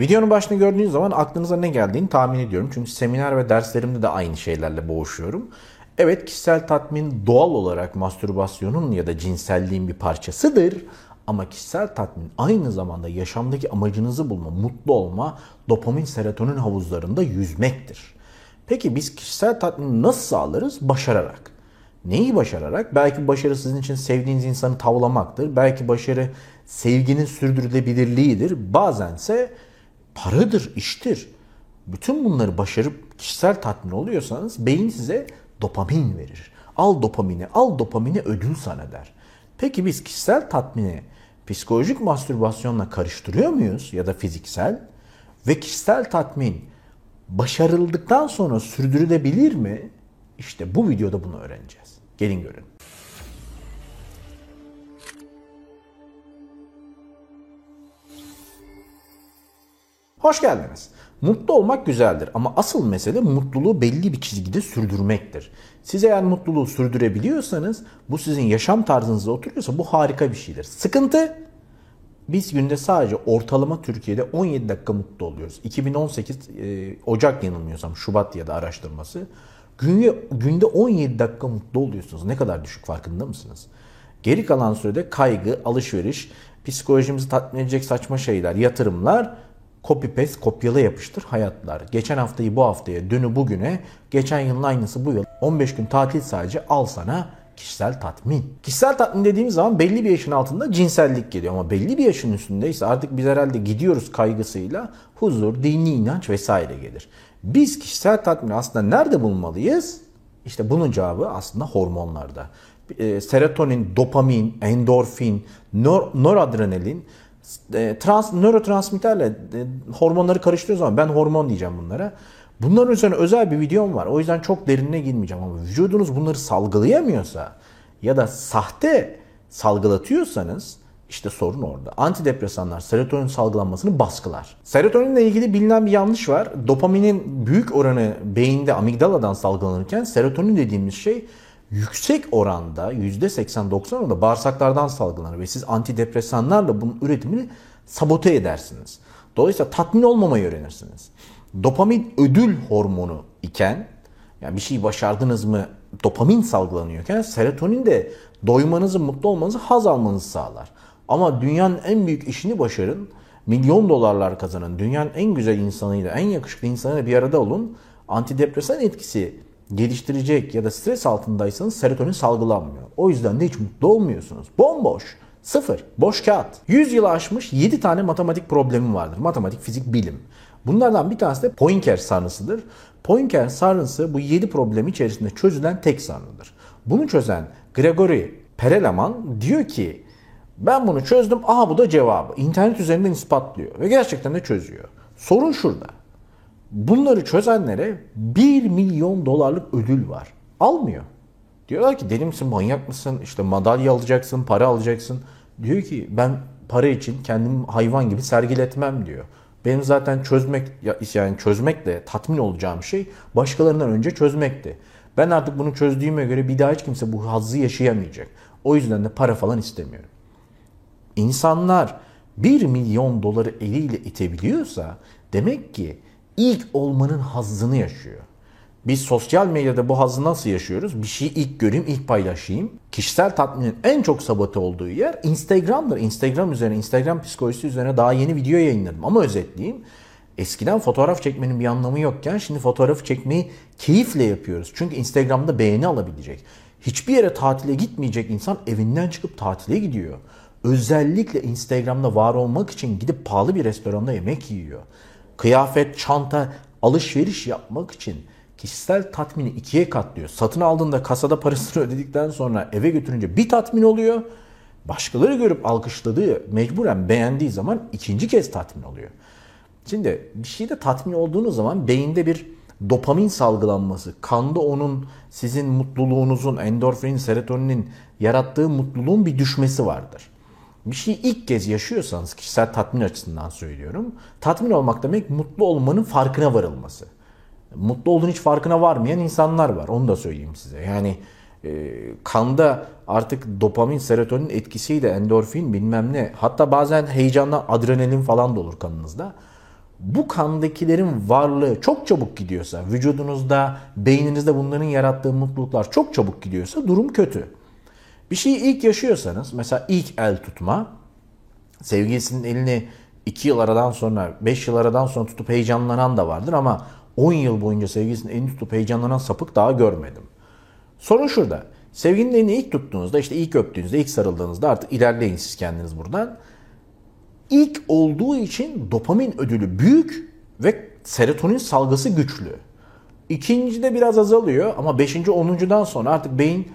Videonun başını gördüğünüz zaman aklınıza ne geldiğini tahmin ediyorum. Çünkü seminer ve derslerimde de aynı şeylerle boğuşuyorum. Evet kişisel tatmin doğal olarak mastürbasyonun ya da cinselliğin bir parçasıdır. Ama kişisel tatmin aynı zamanda yaşamdaki amacınızı bulma, mutlu olma, dopamin, serotonin havuzlarında yüzmektir. Peki biz kişisel tatmini nasıl sağlarız? Başararak. Neyi başararak? Belki başarı sizin için sevdiğiniz insanı tavlamaktır. Belki başarı sevginin sürdürülebilirliğidir. Bazense paradır, iştir. Bütün bunları başarıp kişisel tatmin oluyorsanız beyin size dopamin verir. Al dopamini, al dopamini ödül sana der. Peki biz kişisel tatmini psikolojik mastürbasyonla karıştırıyor muyuz ya da fiziksel? Ve kişisel tatmin başarıldıktan sonra sürdürülebilir mi? İşte bu videoda bunu öğreneceğiz. Gelin görün. Hoş geldiniz. Mutlu olmak güzeldir ama asıl mesele mutluluğu belli bir çizgide sürdürmektir. Siz eğer mutluluğu sürdürebiliyorsanız bu sizin yaşam tarzınıza oturuyorsa bu harika bir şeydir. Sıkıntı biz günde sadece ortalama Türkiye'de 17 dakika mutlu oluyoruz. 2018 e, Ocak yanılmıyorsam Şubat ya da araştırması. Günde, günde 17 dakika mutlu oluyorsunuz. Ne kadar düşük farkında mısınız? Geri kalan sürede kaygı, alışveriş, psikolojimizi tatmin edecek saçma şeyler, yatırımlar copy paste kopyala yapıştır hayatlar. Geçen haftayı bu haftaya, dünü bugüne, geçen yılın aynısı bu yıl. 15 gün tatil sadece al sana kişisel tatmin. Kişisel tatmin dediğimiz zaman belli bir yaşın altında cinsellik geliyor ama belli bir yaşın üstündeyse artık biz herhalde gidiyoruz kaygısıyla huzur, dini inanç vesaire gelir. Biz kişisel tatmini aslında nerede bulmalıyız? İşte bunun cevabı aslında hormonlarda. E, serotonin, dopamin, endorfin, nor noradrenalin e, trans, nörotransmitterle e, hormonları karıştırıyoruz ama ben hormon diyeceğim bunlara. Bunların üzerine özel bir videom var. O yüzden çok derinine girmeyeceğim ama vücudunuz bunları salgılayamıyorsa ya da sahte salgılatıyorsanız işte sorun orada. Antidepresanlar serotonin salgılanmasını baskılar. Serotoninle ilgili bilinen bir yanlış var. Dopaminin büyük oranı beyinde amigdaladan salgılanırken serotonin dediğimiz şey yüksek oranda %80-90 oranda bağırsaklardan salgılanır ve siz antidepresanlarla bunun üretimini sabote edersiniz. Dolayısıyla tatmin olmamayı öğrenirsiniz. Dopamin ödül hormonu iken yani bir şey başardınız mı dopamin salgılanıyorken serotonin de doymanızı, mutlu olmanızı, haz almanızı sağlar. Ama dünyanın en büyük işini başarın, milyon dolarlar kazanın, dünyanın en güzel insanıyla, en yakışıklı insanıyla bir arada olun. Antidepresan etkisi geliştirecek ya da stres altındaysanız serotonin salgılanmıyor. O yüzden de hiç mutlu olmuyorsunuz. Bomboş. Sıfır. Boş kağıt. 100 yılı aşmış 7 tane matematik problemi vardır. Matematik, fizik, bilim. Bunlardan bir tanesi de Poincare sarnısıdır. Poincare sarnısı bu 7 problem içerisinde çözülen tek sarnıdır. Bunu çözen Gregory Perelman diyor ki ben bunu çözdüm. Aha bu da cevabı. İnternet üzerinden ispatlıyor ve gerçekten de çözüyor. Sorun şurada. Bunları çözenlere 1 milyon dolarlık ödül var. Almıyor. Diyorlar ki deli misin, manyak mısın, işte madalya alacaksın, para alacaksın. Diyor ki ben para için kendimi hayvan gibi sergiletmem diyor. Benim zaten çözmek yani çözmekle tatmin olacağım şey başkalarından önce çözmekti. Ben artık bunu çözdüğüme göre bir daha hiç kimse bu hazzı yaşayamayacak. O yüzden de para falan istemiyorum. İnsanlar 1 milyon doları eliyle itebiliyorsa demek ki ilk olmanın hazzını yaşıyor. Biz sosyal medyada bu hazzı nasıl yaşıyoruz? Bir şeyi ilk göreyim, ilk paylaşayım. Kişisel tatminin en çok sabote olduğu yer Instagram'dır. Instagram üzerine, Instagram psikolojisi üzerine daha yeni video yayınladım. Ama özetleyeyim. Eskiden fotoğraf çekmenin bir anlamı yokken şimdi fotoğrafı çekmeyi keyifle yapıyoruz. Çünkü Instagram'da beğeni alabilecek. Hiçbir yere tatile gitmeyecek insan evinden çıkıp tatile gidiyor. Özellikle Instagram'da var olmak için gidip pahalı bir restoranda yemek yiyor kıyafet, çanta, alışveriş yapmak için kişisel tatmini ikiye katlıyor. Satın aldığında kasada parasını ödedikten sonra eve götürünce bir tatmin oluyor. Başkaları görüp alkışladığı, mecburen beğendiği zaman ikinci kez tatmin oluyor. Şimdi bir şeyde tatmin olduğunuz zaman beyinde bir dopamin salgılanması, kanda onun sizin mutluluğunuzun, endorfinin, serotoninin yarattığı mutluluğun bir düşmesi vardır bir şeyi ilk kez yaşıyorsanız kişisel tatmin açısından söylüyorum. Tatmin olmak demek mutlu olmanın farkına varılması. Mutlu olduğun hiç farkına varmayan insanlar var. Onu da söyleyeyim size. Yani e, kanda artık dopamin, serotonin etkisiyle endorfin bilmem ne. Hatta bazen heyecandan adrenalin falan da olur kanınızda. bu kandakilerin varlığı çok çabuk gidiyorsa, vücudunuzda, beyninizde bunların yarattığı mutluluklar çok çabuk gidiyorsa durum kötü. Bir şeyi ilk yaşıyorsanız, mesela ilk el tutma, sevgilisinin elini 2 yıl aradan sonra, 5 yıl aradan sonra tutup heyecanlanan da vardır ama 10 yıl boyunca sevgilisinin elini tutup heyecanlanan sapık daha görmedim. Sorun şurada. Sevginin elini ilk tuttuğunuzda, işte ilk öptüğünüzde, ilk sarıldığınızda artık ilerleyin siz kendiniz buradan. İlk olduğu için dopamin ödülü büyük ve serotonin salgısı güçlü. İkincide biraz azalıyor ama beşinci, onuncudan sonra artık beyin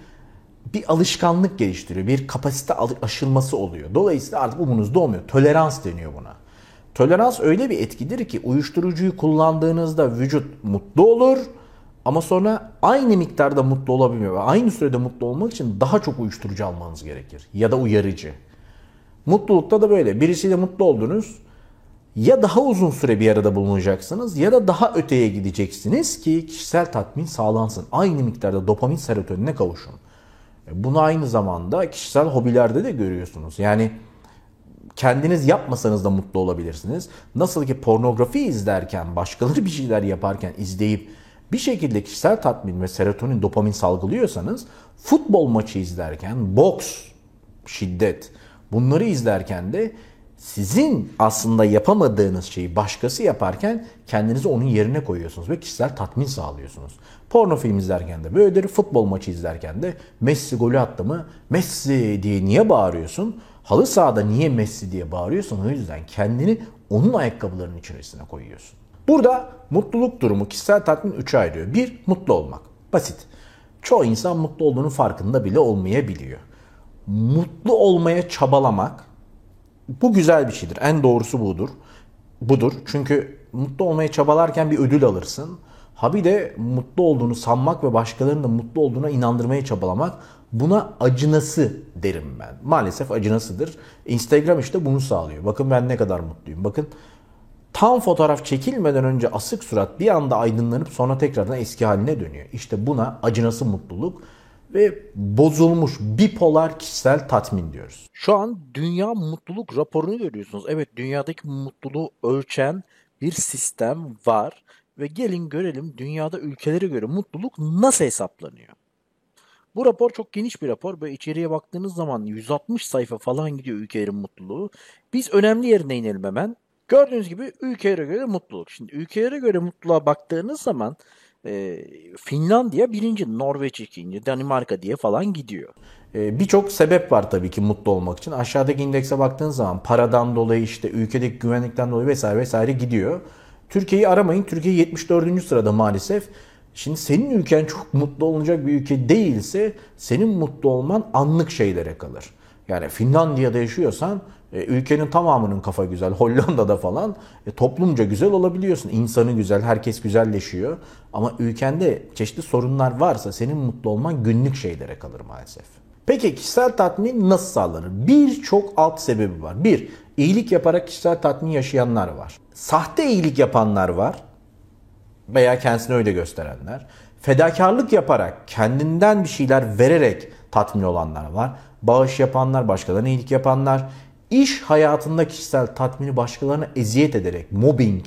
bir alışkanlık geliştiriyor. Bir kapasite aşılması oluyor. Dolayısıyla artık umunuzda olmuyor. Tolerans deniyor buna. Tolerans öyle bir etkidir ki uyuşturucuyu kullandığınızda vücut mutlu olur ama sonra aynı miktarda mutlu olabilmiyor. Aynı sürede mutlu olmak için daha çok uyuşturucu almanız gerekir. Ya da uyarıcı. Mutlulukta da böyle. Birisiyle mutlu oldunuz. Ya daha uzun süre bir arada bulunacaksınız ya da daha öteye gideceksiniz ki kişisel tatmin sağlansın. Aynı miktarda dopamin serotonine kavuşun. E, bunu aynı zamanda kişisel hobilerde de görüyorsunuz. Yani kendiniz yapmasanız da mutlu olabilirsiniz. Nasıl ki pornografi izlerken, başkaları bir şeyler yaparken izleyip bir şekilde kişisel tatmin ve serotonin, dopamin salgılıyorsanız futbol maçı izlerken, boks, şiddet bunları izlerken de sizin aslında yapamadığınız şeyi başkası yaparken kendinizi onun yerine koyuyorsunuz ve kişisel tatmin sağlıyorsunuz. Porno film izlerken de böyledir, futbol maçı izlerken de Messi golü attı mı Messi diye niye bağırıyorsun? Halı sahada niye Messi diye bağırıyorsun? O yüzden kendini onun ayakkabılarının içerisine koyuyorsun. Burada mutluluk durumu kişisel tatmin 3'e ayırıyor. Bir, mutlu olmak. Basit. Çoğu insan mutlu olduğunun farkında bile olmayabiliyor. Mutlu olmaya çabalamak bu güzel bir şeydir. En doğrusu budur. Budur. Çünkü mutlu olmaya çabalarken bir ödül alırsın. Ha bir de mutlu olduğunu sanmak ve başkalarının da mutlu olduğuna inandırmaya çabalamak buna acınası derim ben. Maalesef acınasıdır. Instagram işte bunu sağlıyor. Bakın ben ne kadar mutluyum. Bakın tam fotoğraf çekilmeden önce asık surat bir anda aydınlanıp sonra tekrardan eski haline dönüyor. İşte buna acınası mutluluk ve bozulmuş bipolar kişisel tatmin diyoruz. Şu an dünya mutluluk raporunu görüyorsunuz. Evet dünyadaki mutluluğu ölçen bir sistem var ve gelin görelim dünyada ülkelere göre mutluluk nasıl hesaplanıyor. Bu rapor çok geniş bir rapor. Böyle içeriye baktığınız zaman 160 sayfa falan gidiyor ülkelerin mutluluğu. Biz önemli yerine inelim hemen. Gördüğünüz gibi ülkelere göre mutluluk. Şimdi ülkelere göre mutluluğa baktığınız zaman e, Finlandiya birinci, Norveç ikinci, Danimarka diye falan gidiyor. E, Birçok sebep var tabii ki mutlu olmak için. Aşağıdaki indekse baktığınız zaman paradan dolayı işte ülkedeki güvenlikten dolayı vesaire vesaire gidiyor. Türkiye'yi aramayın. Türkiye 74. sırada maalesef. Şimdi senin ülken çok mutlu olacak bir ülke değilse senin mutlu olman anlık şeylere kalır. Yani Finlandiya'da yaşıyorsan e, ülkenin tamamının kafa güzel. Hollanda'da falan e, toplumca güzel olabiliyorsun. İnsanı güzel, herkes güzelleşiyor. Ama ülkende çeşitli sorunlar varsa senin mutlu olman günlük şeylere kalır maalesef. Peki kişisel tatmin nasıl sağlanır? Birçok alt sebebi var. Bir, iyilik yaparak kişisel tatmin yaşayanlar var. Sahte iyilik yapanlar var veya kendisini öyle gösterenler. Fedakarlık yaparak, kendinden bir şeyler vererek tatmin olanlar var. Bağış yapanlar, başkalarına iyilik yapanlar. İş hayatında kişisel tatmini başkalarına eziyet ederek, mobbing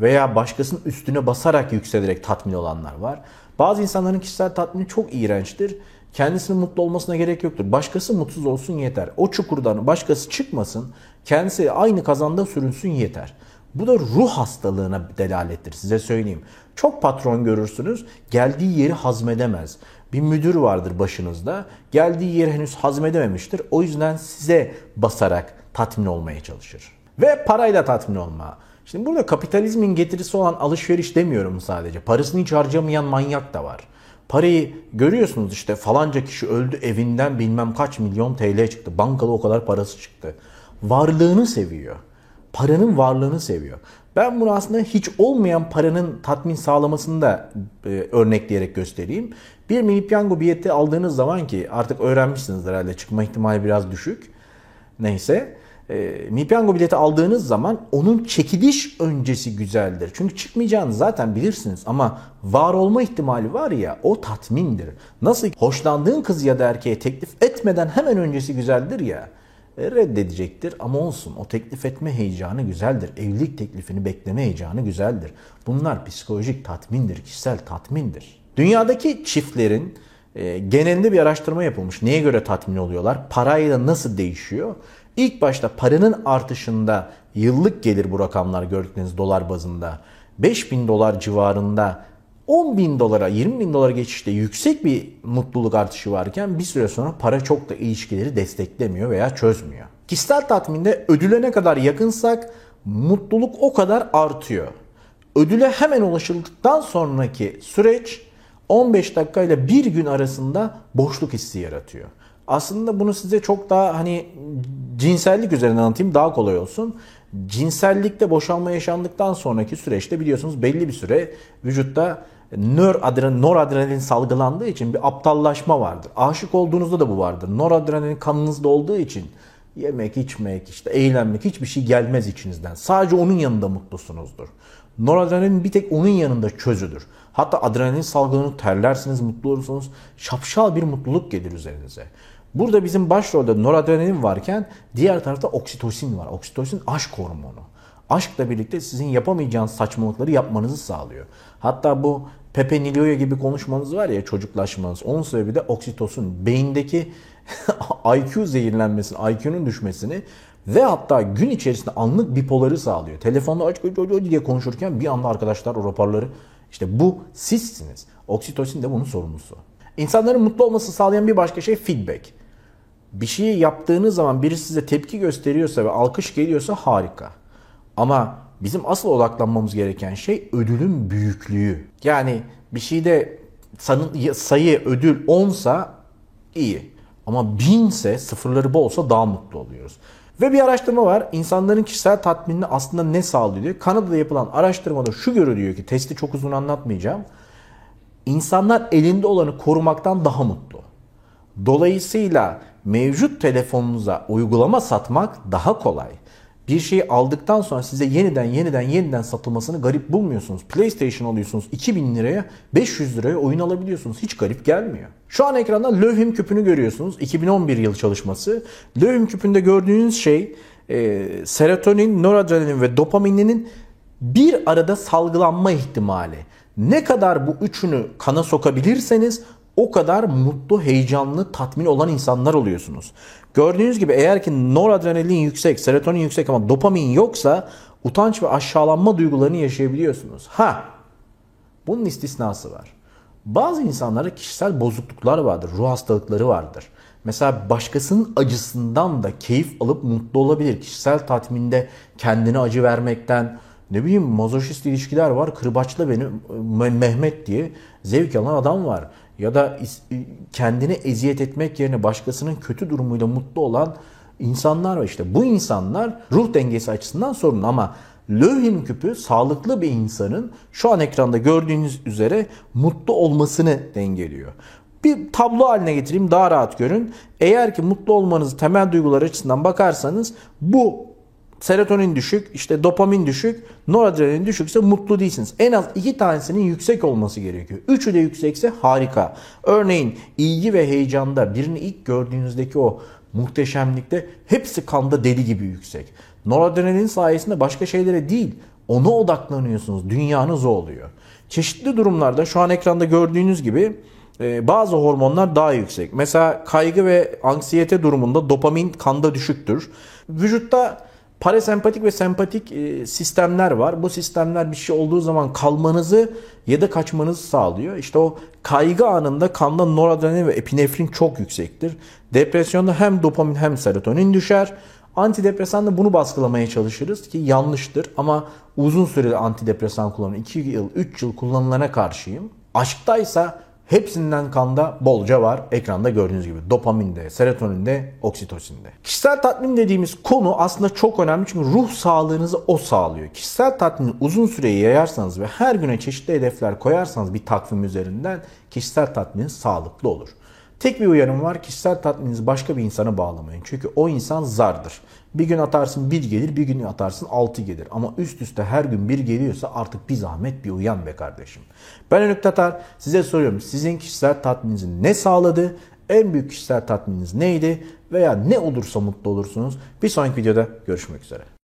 veya başkasının üstüne basarak yükselerek tatmin olanlar var. Bazı insanların kişisel tatmini çok iğrençtir. Kendisinin mutlu olmasına gerek yoktur. Başkası mutsuz olsun yeter. O çukurdan başkası çıkmasın. Kendisi aynı kazanda sürünsün yeter. Bu da ruh hastalığına delalettir size söyleyeyim. Çok patron görürsünüz geldiği yeri hazmedemez. Bir müdür vardır başınızda geldiği yeri henüz hazmedememiştir. O yüzden size basarak tatmin olmaya çalışır. Ve parayla tatmin olma. Şimdi burada kapitalizmin getirisi olan alışveriş demiyorum sadece. Parasını hiç harcamayan manyak da var. Parayı görüyorsunuz işte falanca kişi öldü evinden bilmem kaç milyon TL çıktı. Bankada o kadar parası çıktı. Varlığını seviyor paranın varlığını seviyor. Ben bunu aslında hiç olmayan paranın tatmin sağlamasını da e, örnekleyerek göstereyim. Bir mini piyango bileti aldığınız zaman ki artık öğrenmişsiniz herhalde çıkma ihtimali biraz düşük. Neyse. E, mini piyango bileti aldığınız zaman onun çekiliş öncesi güzeldir. Çünkü çıkmayacağını zaten bilirsiniz ama var olma ihtimali var ya o tatmindir. Nasıl hoşlandığın kız ya da erkeğe teklif etmeden hemen öncesi güzeldir ya e, reddedecektir ama olsun o teklif etme heyecanı güzeldir. Evlilik teklifini bekleme heyecanı güzeldir. Bunlar psikolojik tatmindir, kişisel tatmindir. Dünyadaki çiftlerin e, genelinde bir araştırma yapılmış. Neye göre tatmin oluyorlar? Parayla nasıl değişiyor? İlk başta paranın artışında yıllık gelir bu rakamlar gördükleriniz dolar bazında 5000 dolar civarında 10 bin dolara 20 bin dolara geçişte yüksek bir mutluluk artışı varken bir süre sonra para çok da ilişkileri desteklemiyor veya çözmüyor. Kişisel tatminde ödüle ne kadar yakınsak mutluluk o kadar artıyor. Ödüle hemen ulaşıldıktan sonraki süreç 15 dakika ile bir gün arasında boşluk hissi yaratıyor. Aslında bunu size çok daha hani cinsellik üzerinden anlatayım daha kolay olsun. Cinsellikte boşalma yaşandıktan sonraki süreçte biliyorsunuz belli bir süre vücutta nöradrenalin, noradrenalin salgılandığı için bir aptallaşma vardır. Aşık olduğunuzda da bu vardır. Noradrenalin kanınızda olduğu için yemek, içmek, işte eğlenmek hiçbir şey gelmez içinizden. Sadece onun yanında mutlusunuzdur. Noradrenalin bir tek onun yanında çözüdür. Hatta adrenalin salgılanır, terlersiniz, mutlu olursunuz. Şapşal bir mutluluk gelir üzerinize. Burada bizim başrolde noradrenalin varken diğer tarafta oksitosin var. Oksitosin aşk hormonu. Aşkla birlikte sizin yapamayacağınız saçmalıkları yapmanızı sağlıyor. Hatta bu Pepe Nilioya gibi konuşmanız var ya çocuklaşmanız. Onun sebebi de oksitosin. Beyindeki IQ zehirlenmesini, IQ'nun düşmesini ve hatta gün içerisinde anlık bipoları sağlıyor. Telefonda aç diye konuşurken bir anda arkadaşlar o raporları işte bu sizsiniz. Oksitosin de bunun sorumlusu. İnsanların mutlu olması sağlayan bir başka şey feedback. Bir şeyi yaptığınız zaman biri size tepki gösteriyorsa ve alkış geliyorsa harika. Ama bizim asıl odaklanmamız gereken şey ödülün büyüklüğü. Yani bir şeyde sayı ödül 10 iyi. Ama 1000 ise sıfırları bolsa daha mutlu oluyoruz. Ve bir araştırma var. İnsanların kişisel tatminini aslında ne sağlıyor diyor. Kanada'da yapılan araştırmada şu görülüyor ki testi çok uzun anlatmayacağım. İnsanlar elinde olanı korumaktan daha mutlu. Dolayısıyla mevcut telefonunuza uygulama satmak daha kolay bir şeyi aldıktan sonra size yeniden yeniden yeniden satılmasını garip bulmuyorsunuz. PlayStation alıyorsunuz 2000 liraya 500 liraya oyun alabiliyorsunuz. Hiç garip gelmiyor. Şu an ekranda Löwim küpünü görüyorsunuz. 2011 yıl çalışması. Löwim küpünde gördüğünüz şey e, serotonin, noradrenalin ve dopaminin bir arada salgılanma ihtimali. Ne kadar bu üçünü kana sokabilirseniz o kadar mutlu, heyecanlı, tatmin olan insanlar oluyorsunuz. Gördüğünüz gibi eğer ki noradrenalin yüksek, serotonin yüksek ama dopamin yoksa utanç ve aşağılanma duygularını yaşayabiliyorsunuz. Ha, bunun istisnası var. Bazı insanlarda kişisel bozukluklar vardır, ruh hastalıkları vardır. Mesela başkasının acısından da keyif alıp mutlu olabilir. Kişisel tatminde kendine acı vermekten, ne bileyim mazoşist ilişkiler var. Kırbaçla beni Mehmet diye zevk alan adam var ya da kendine eziyet etmek yerine başkasının kötü durumuyla mutlu olan insanlar var. İşte bu insanlar ruh dengesi açısından sorun ama Löwin küpü sağlıklı bir insanın şu an ekranda gördüğünüz üzere mutlu olmasını dengeliyor. Bir tablo haline getireyim daha rahat görün. Eğer ki mutlu olmanızı temel duygular açısından bakarsanız bu serotonin düşük, işte dopamin düşük, noradrenalin düşükse mutlu değilsiniz. En az iki tanesinin yüksek olması gerekiyor. Üçü de yüksekse harika. Örneğin ilgi ve heyecanda birini ilk gördüğünüzdeki o muhteşemlikte hepsi kanda deli gibi yüksek. Noradrenalin sayesinde başka şeylere değil ona odaklanıyorsunuz. Dünyanız o oluyor. Çeşitli durumlarda şu an ekranda gördüğünüz gibi e, bazı hormonlar daha yüksek. Mesela kaygı ve anksiyete durumunda dopamin kanda düşüktür. Vücutta Parasempatik ve sempatik e, sistemler var. Bu sistemler bir şey olduğu zaman kalmanızı ya da kaçmanızı sağlıyor. İşte o kaygı anında kanda noradrenalin ve epinefrin çok yüksektir. Depresyonda hem dopamin hem serotonin düşer. Antidepresan da bunu baskılamaya çalışırız ki yanlıştır ama uzun süreli antidepresan kullanımı 2 yıl 3 yıl kullanılana karşıyım. Aşktaysa Hepsinden kanda bolca var. Ekranda gördüğünüz gibi dopaminde, serotoninde, oksitosinde. Kişisel tatmin dediğimiz konu aslında çok önemli çünkü ruh sağlığınızı o sağlıyor. Kişisel tatmini uzun süreyi yayarsanız ve her güne çeşitli hedefler koyarsanız bir takvim üzerinden kişisel tatmin sağlıklı olur. Tek bir uyarım var. Kişisel tatmininizi başka bir insana bağlamayın. Çünkü o insan zardır. Bir gün atarsın bir gelir, bir gün atarsın altı gelir. Ama üst üste her gün bir geliyorsa artık bir zahmet bir uyan be kardeşim. Ben Önük Tatar size soruyorum. Sizin kişisel tatmininizi ne sağladı? En büyük kişisel tatmininiz neydi? Veya ne olursa mutlu olursunuz. Bir sonraki videoda görüşmek üzere.